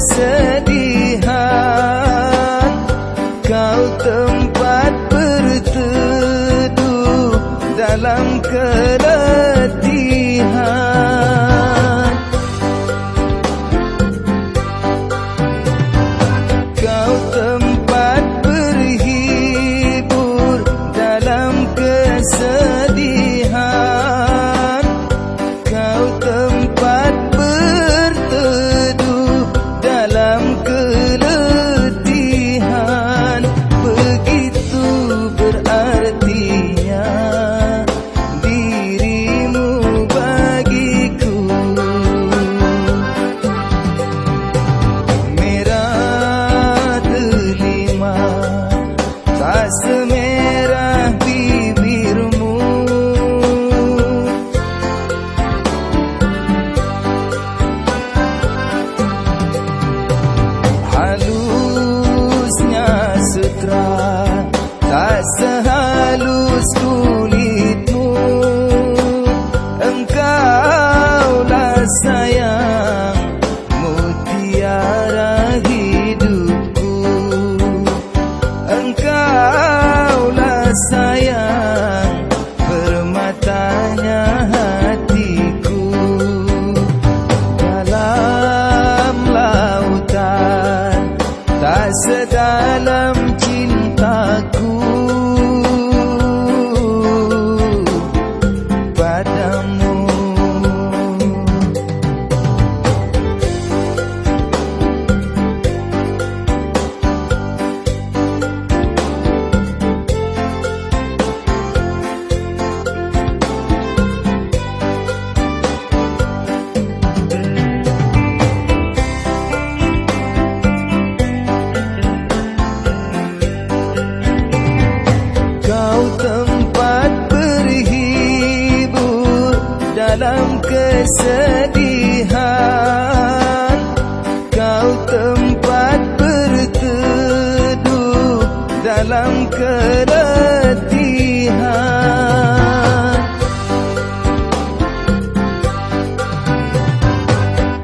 kesedihan. Kau tempat berteduh dalam keletihan sedalam kesedihan. Kau tempat berteduh dalam keletihan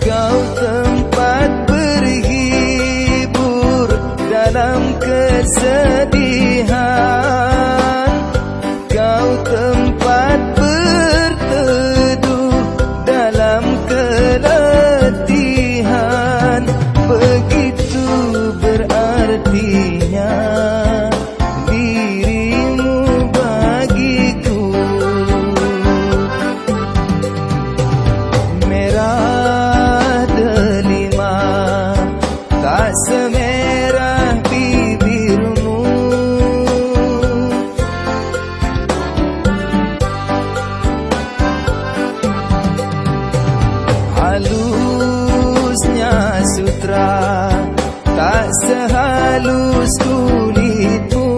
Kau tempat berhibur dalam kesedihan tak sehalus kulitmu.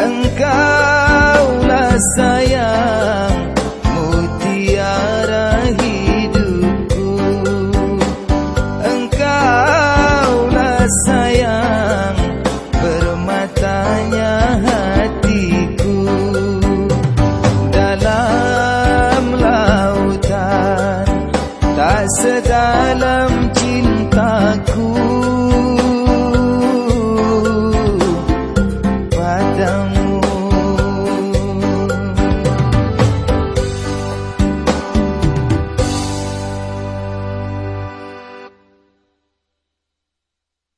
Engkaulah sayang mutiara hidupku. Engkaulah sayang permatanya hatiku. Dalam lautan tak sedalam